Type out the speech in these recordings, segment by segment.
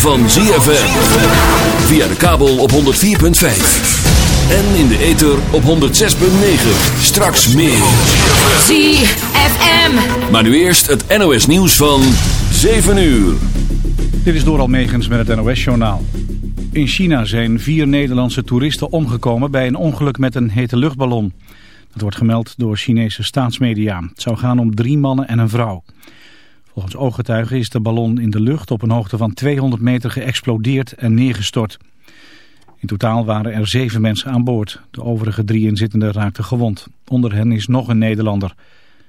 van ZFM. Via de kabel op 104.5. En in de ether op 106.9. Straks meer. ZFM. Maar nu eerst het NOS nieuws van 7 uur. Dit is Doral Megens met het NOS-journaal. In China zijn vier Nederlandse toeristen omgekomen bij een ongeluk met een hete luchtballon. Dat wordt gemeld door Chinese staatsmedia. Het zou gaan om drie mannen en een vrouw. Volgens ooggetuigen is de ballon in de lucht op een hoogte van 200 meter geëxplodeerd en neergestort. In totaal waren er zeven mensen aan boord. De overige drie inzittenden raakten gewond. Onder hen is nog een Nederlander.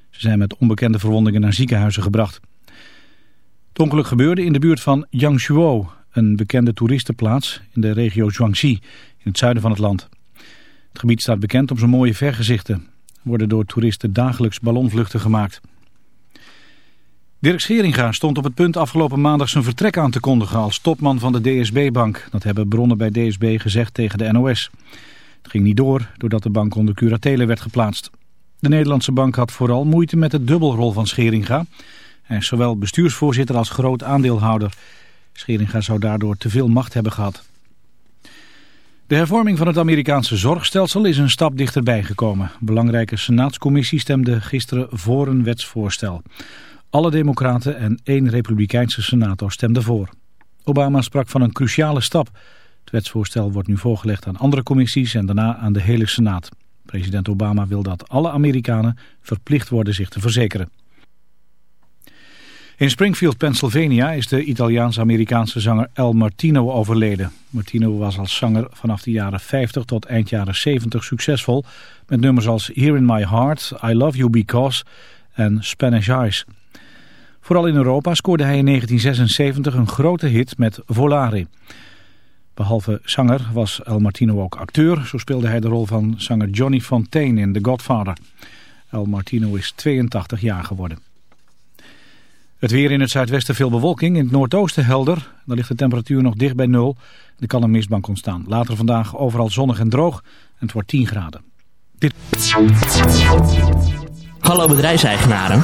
Ze zijn met onbekende verwondingen naar ziekenhuizen gebracht. Het ongeluk gebeurde in de buurt van Yangshuo, een bekende toeristenplaats in de regio Zhuangxi, in het zuiden van het land. Het gebied staat bekend om zijn mooie vergezichten. Er worden door toeristen dagelijks ballonvluchten gemaakt. Dirk Scheringa stond op het punt afgelopen maandag zijn vertrek aan te kondigen als topman van de DSB-bank. Dat hebben bronnen bij DSB gezegd tegen de NOS. Het ging niet door doordat de bank onder curatele werd geplaatst. De Nederlandse bank had vooral moeite met de dubbelrol van Scheringa. Hij is zowel bestuursvoorzitter als groot aandeelhouder. Scheringa zou daardoor te veel macht hebben gehad. De hervorming van het Amerikaanse zorgstelsel is een stap dichterbij gekomen. Belangrijke senaatscommissie stemde gisteren voor een wetsvoorstel. Alle democraten en één republikeinse senator stemden voor. Obama sprak van een cruciale stap. Het wetsvoorstel wordt nu voorgelegd aan andere commissies en daarna aan de hele senaat. President Obama wil dat alle Amerikanen verplicht worden zich te verzekeren. In Springfield, Pennsylvania is de Italiaans-Amerikaanse zanger El Martino overleden. Martino was als zanger vanaf de jaren 50 tot eind jaren 70 succesvol met nummers als Here in My Heart, I Love You Because en Spanish Eyes. Vooral in Europa scoorde hij in 1976 een grote hit met Volare. Behalve zanger was El Martino ook acteur. Zo speelde hij de rol van zanger Johnny Fontaine in The Godfather. El Martino is 82 jaar geworden. Het weer in het zuidwesten veel bewolking. In het noordoosten helder. Dan ligt de temperatuur nog dicht bij nul. Er kan een mistbank ontstaan. Later vandaag overal zonnig en droog. En het wordt 10 graden. Dit... Hallo bedrijfseigenaren.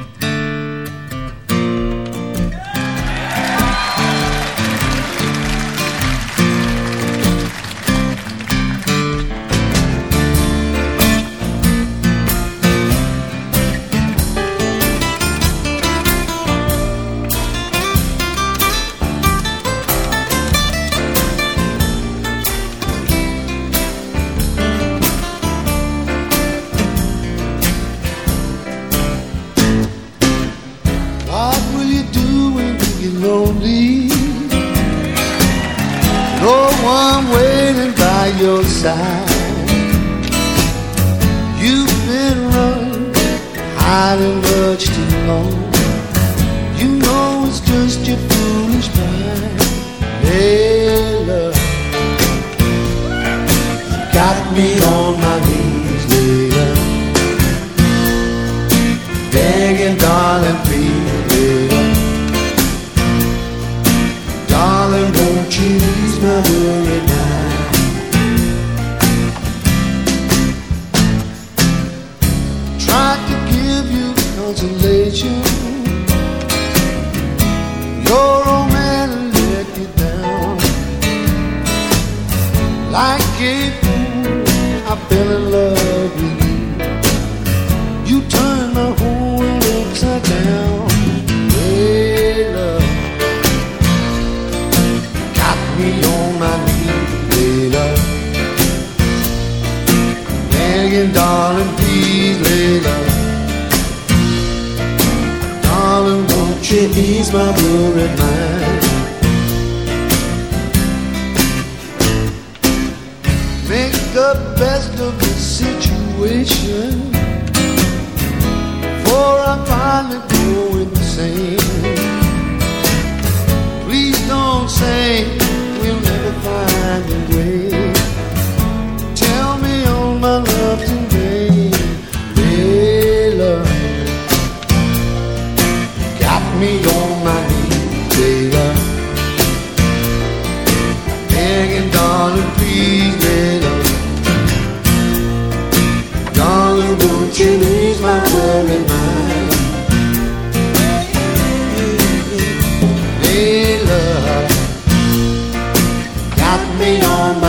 Your side. You've been running, hiding much too long. You know it's just your foolish pride. Hey, love, got me on my knees, Layla begging, darling, you me on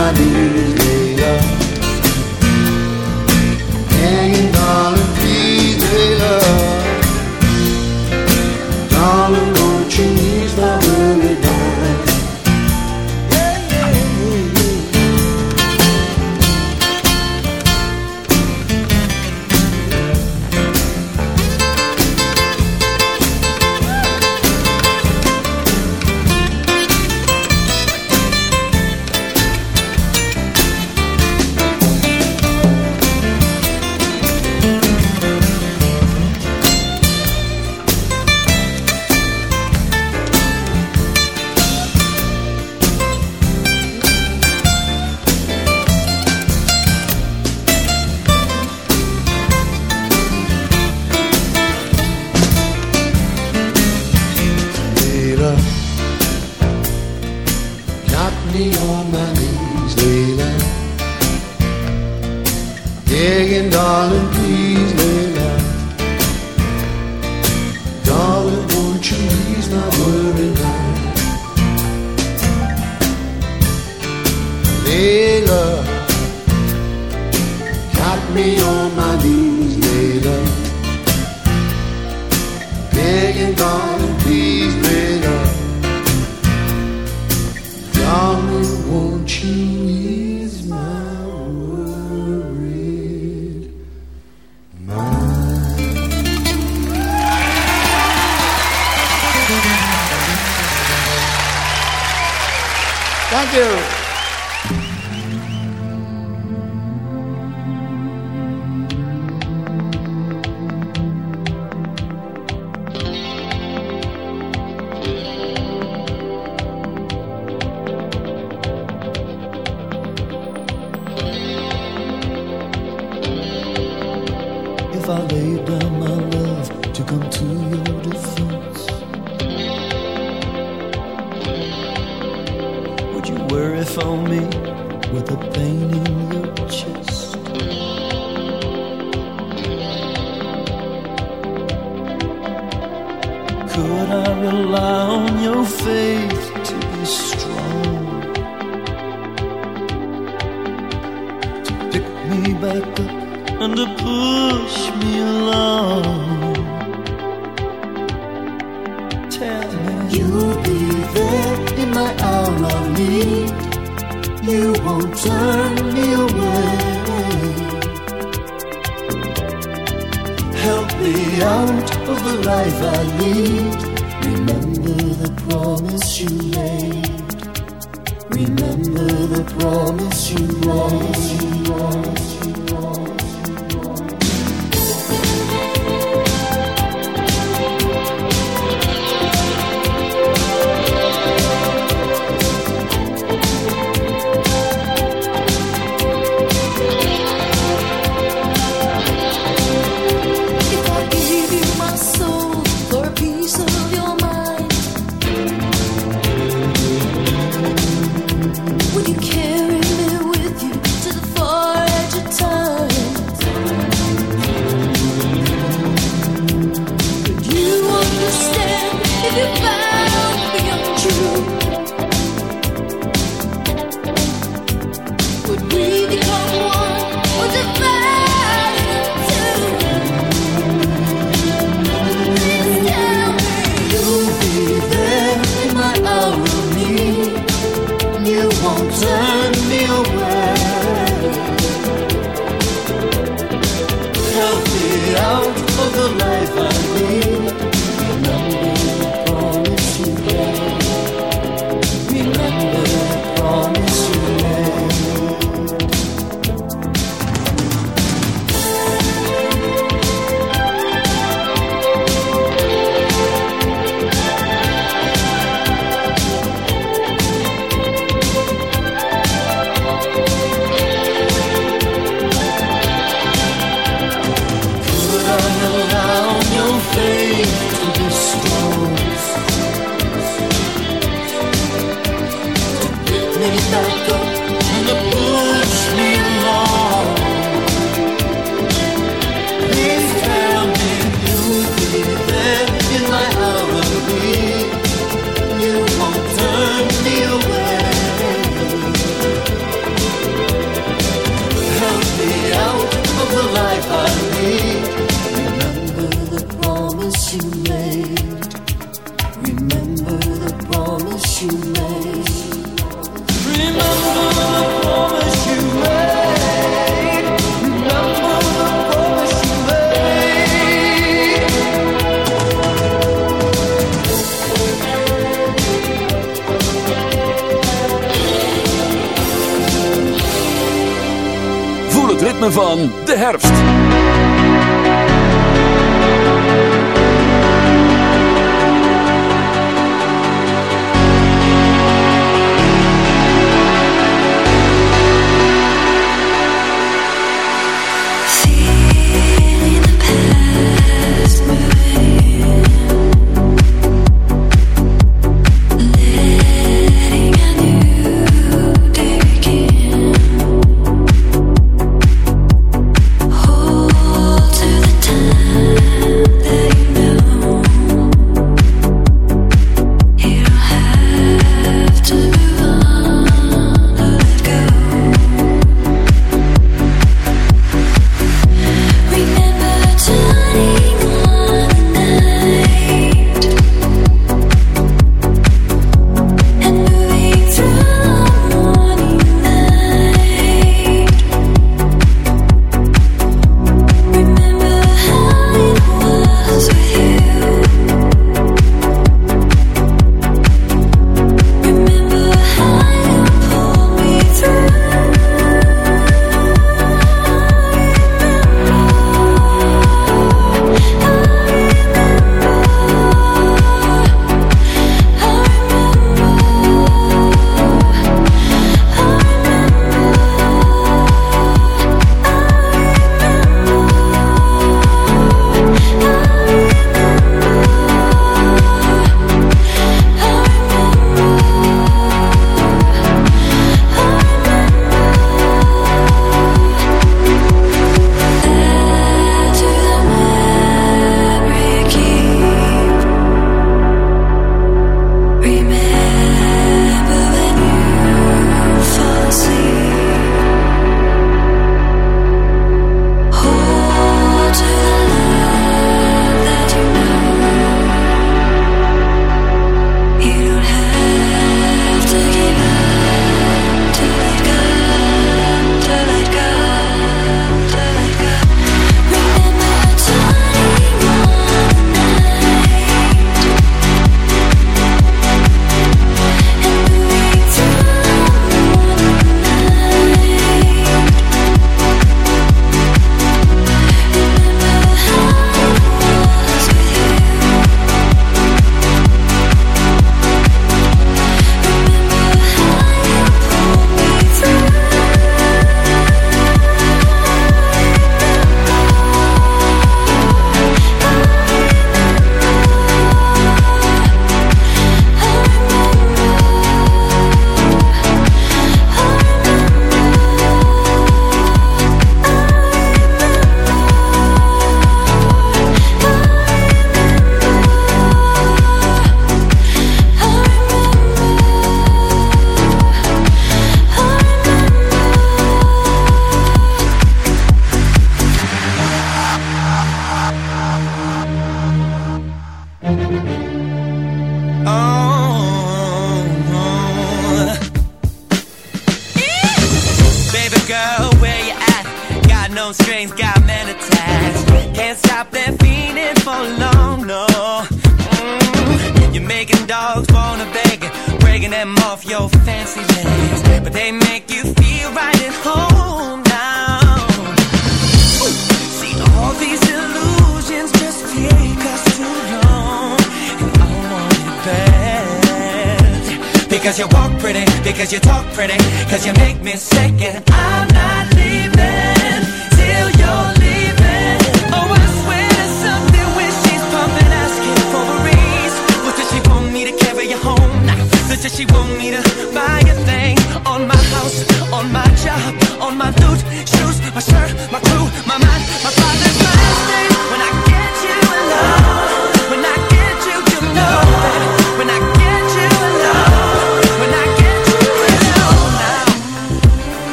Because you walk pretty, because you talk pretty, because you make me sick and I'm not leaving till you're leaving. Oh, I swear to something when she's pumping, asking for a raise. But does she want me to carry you home? Nah. Does she want me to buy a thing on my house, on my job, on my loot?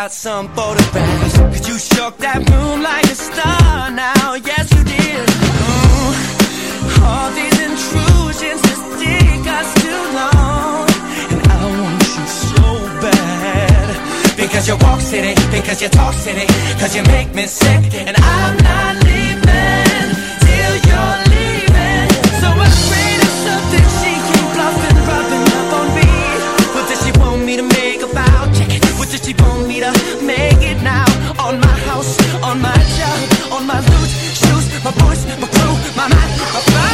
got some photographs. Could you shook that room like a star now, yes you did. Ooh, all these intrusions just take us too long. And I want you so bad. Because you walk city, because you talk city, cause you make me sick. And I'm not leaving till you're Maar. mind.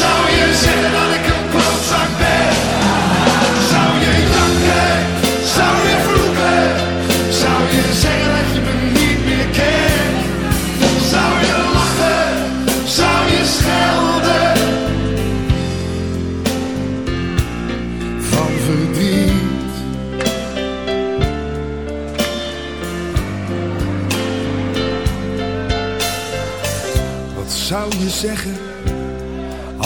Zou je zeggen dat ik een bloedzak ben? Zou je janken? Zou je vloeken? Zou je zeggen dat je me niet meer kent? Zou je lachen? Zou je schelden? Van verdriet. Wat zou je zeggen?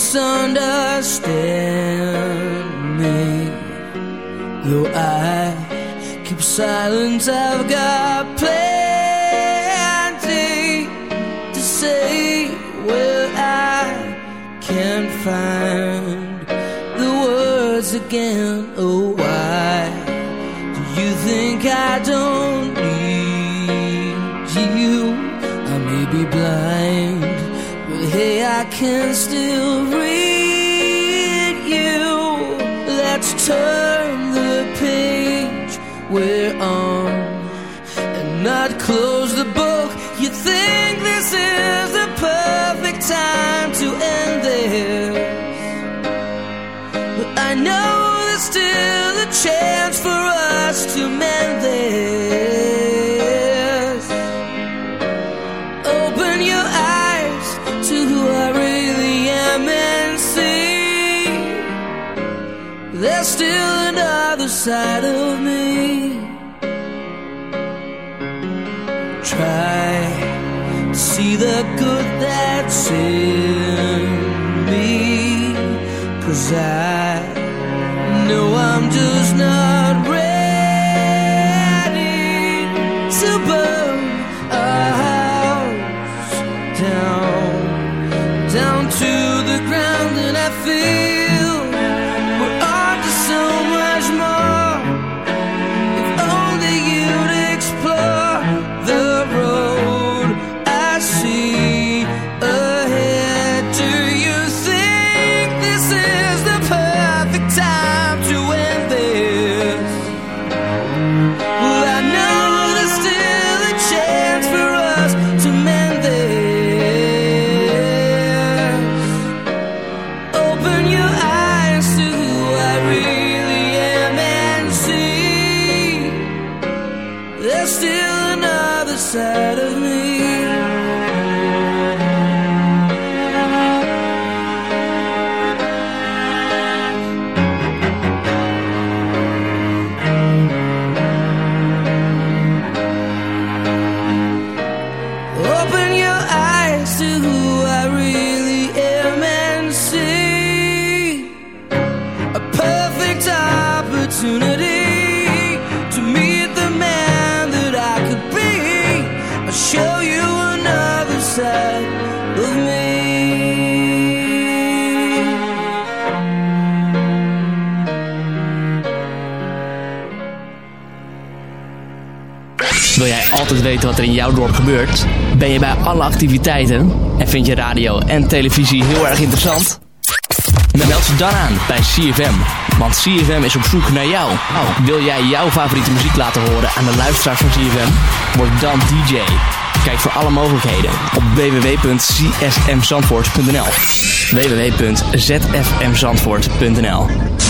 Misunderstand me? Though I keep silent, I've got plenty to say. Well, I can't find the words again. Oh, why do you think I don't can still read you. Let's turn the page we're on and not close the book. You think this is the perfect time to end this? But I know there's still a chance another side of me. Try to see the good that's in me, cause I in jouw dorp gebeurt? Ben je bij alle activiteiten? En vind je radio en televisie heel erg interessant? Dan meld je dan aan bij CFM. Want CFM is op zoek naar jou. Wil jij jouw favoriete muziek laten horen aan de luisteraars van CFM? Word dan DJ. Kijk voor alle mogelijkheden op www.csmzandvoort.nl www.zfmzandvoort.nl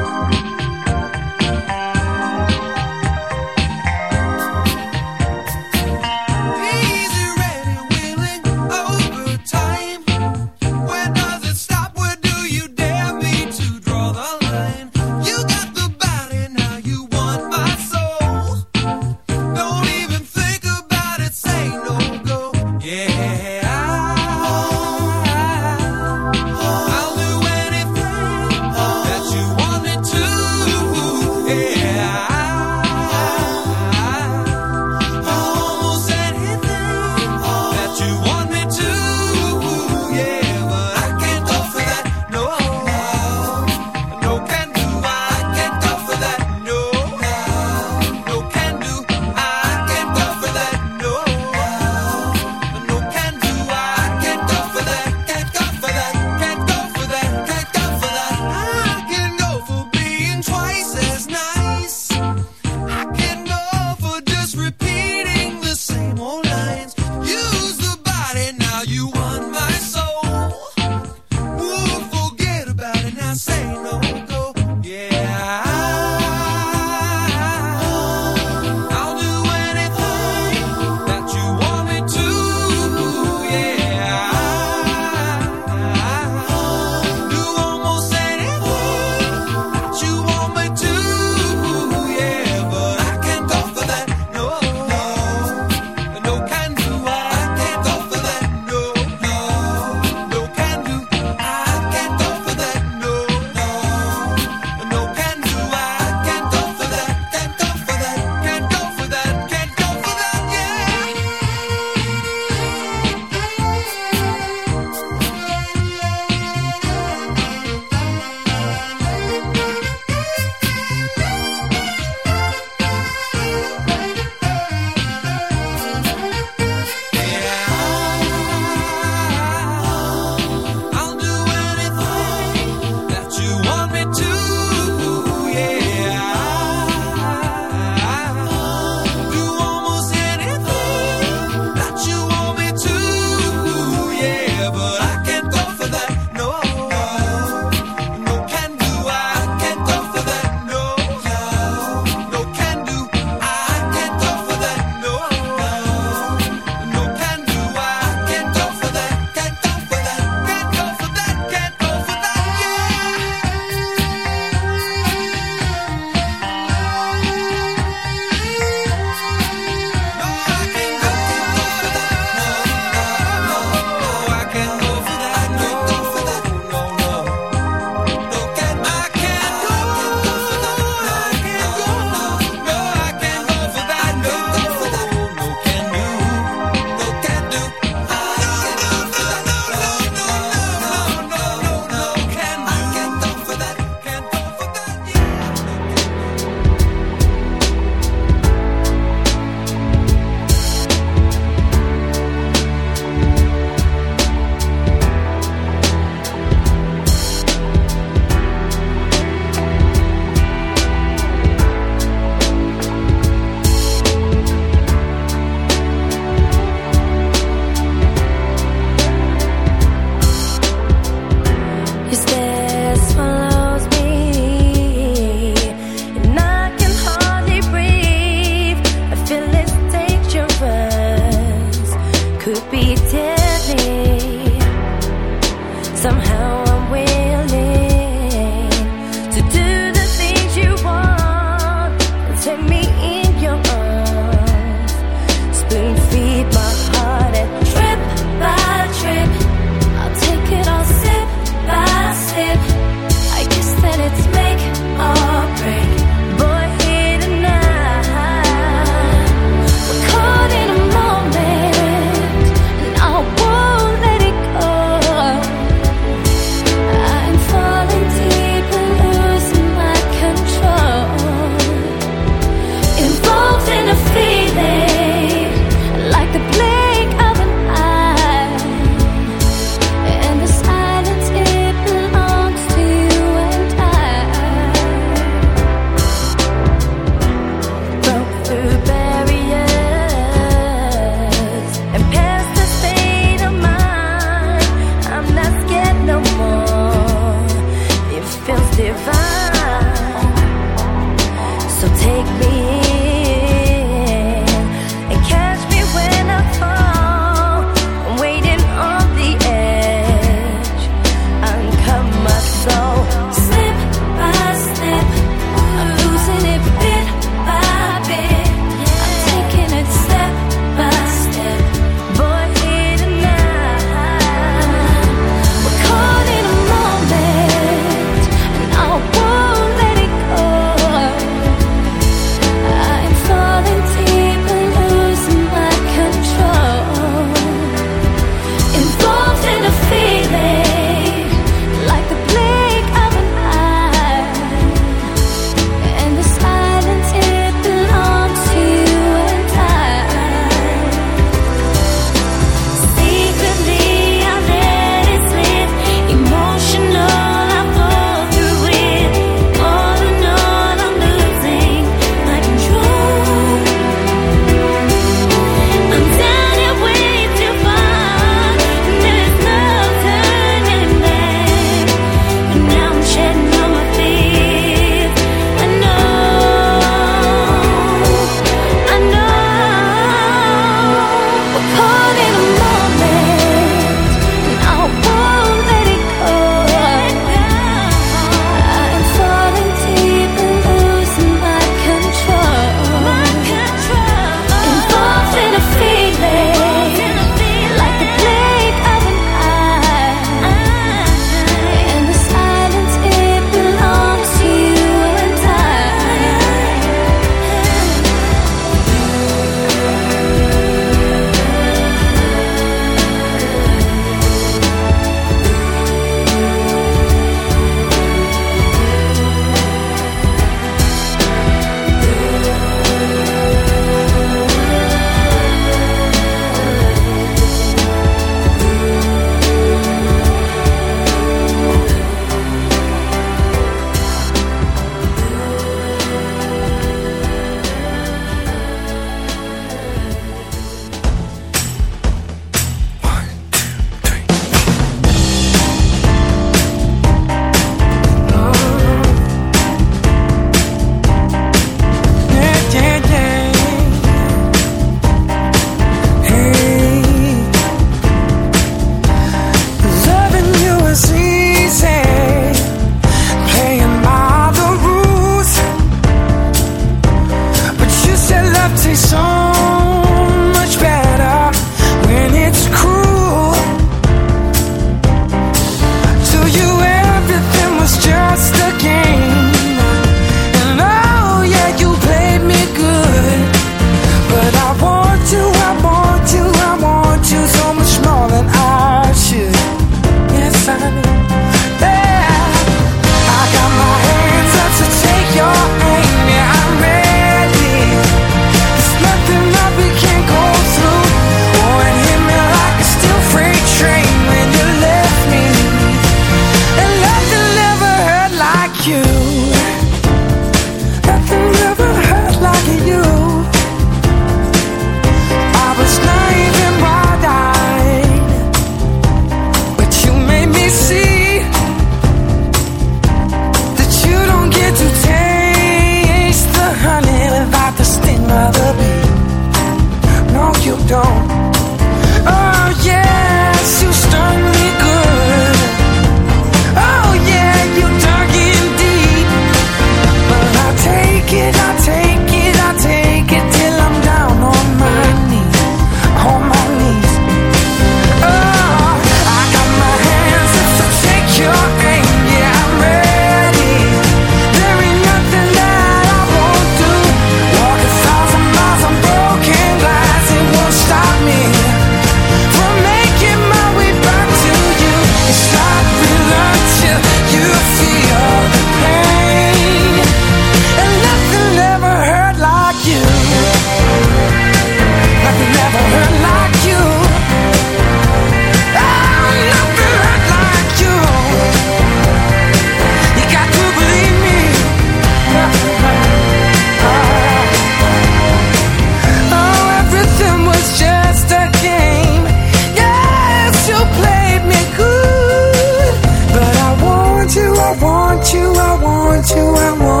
you I want.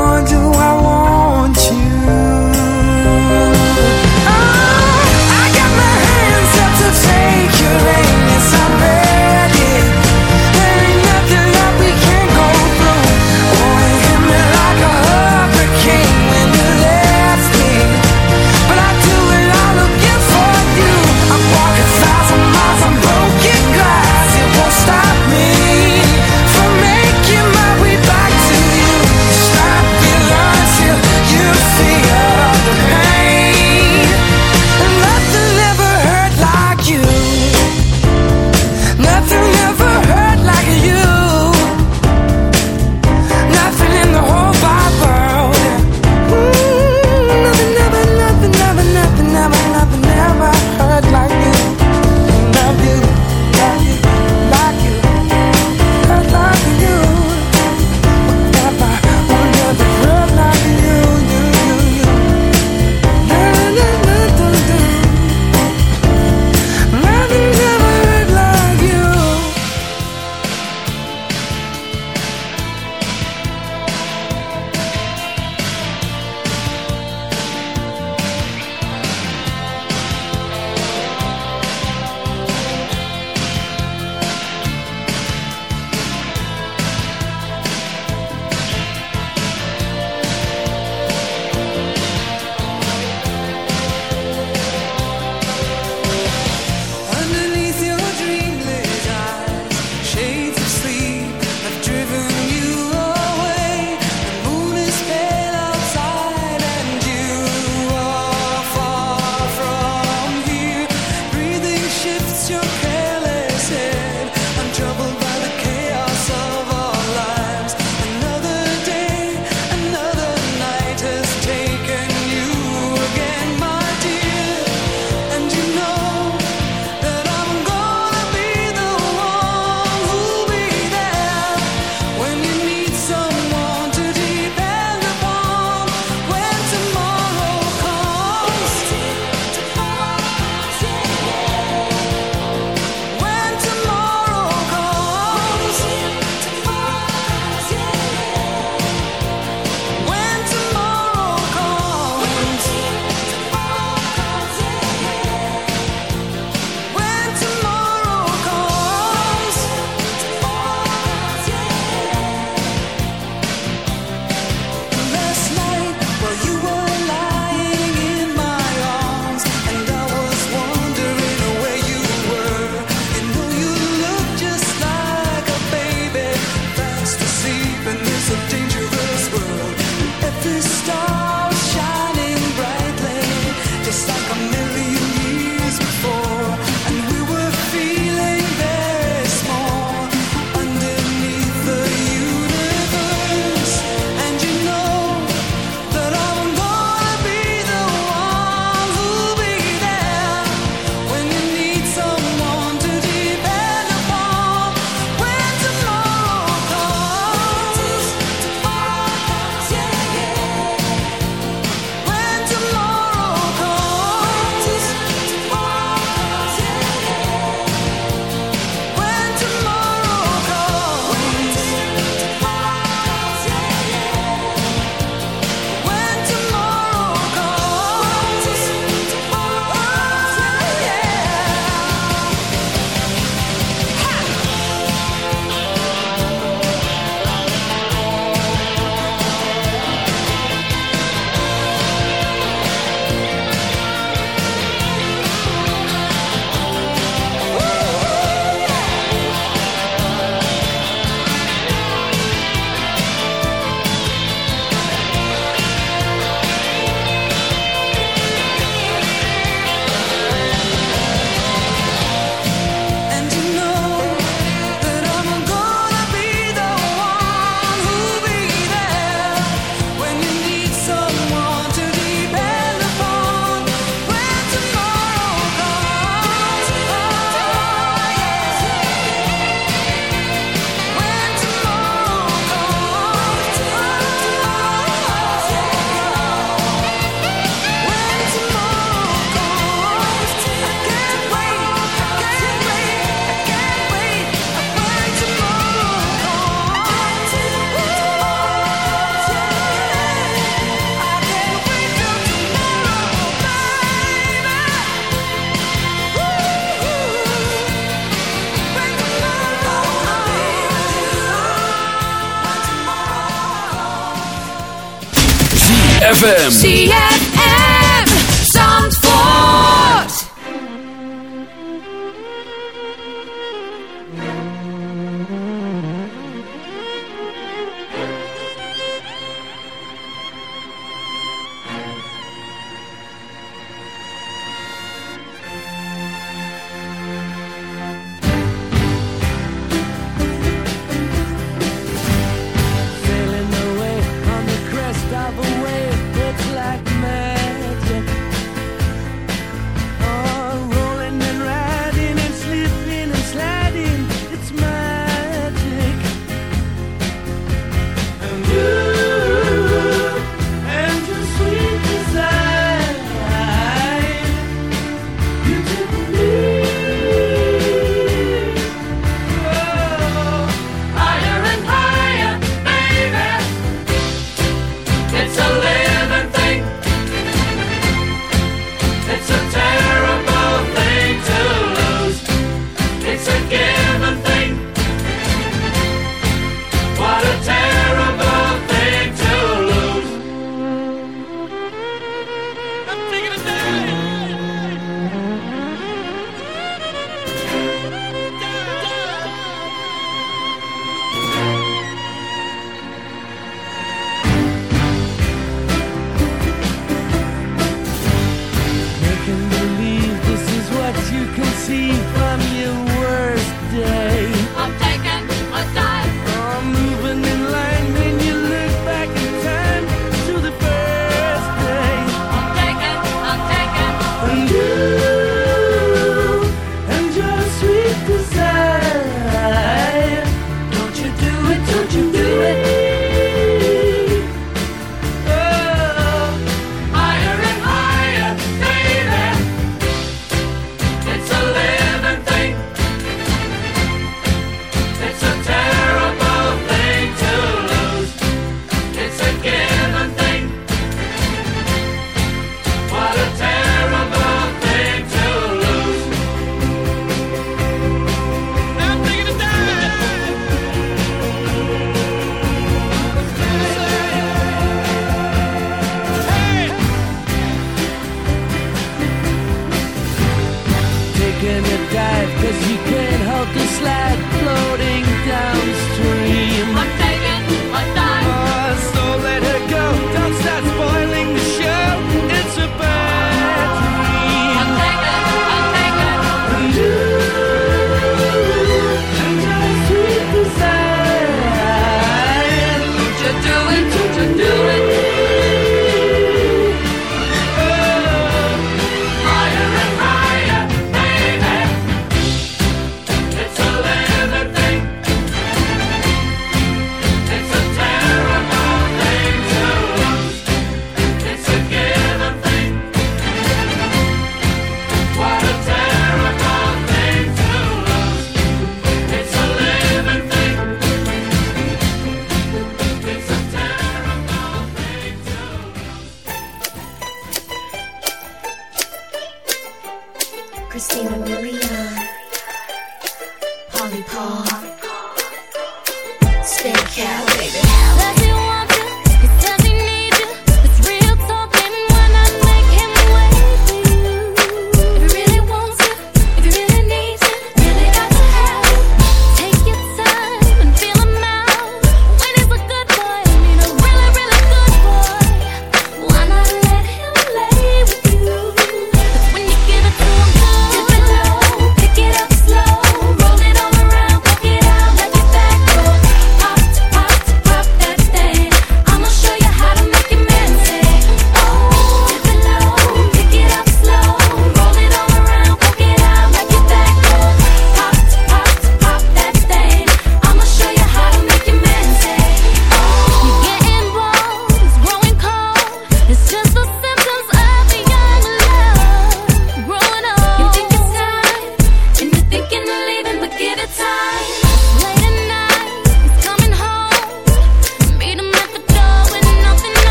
ZFM.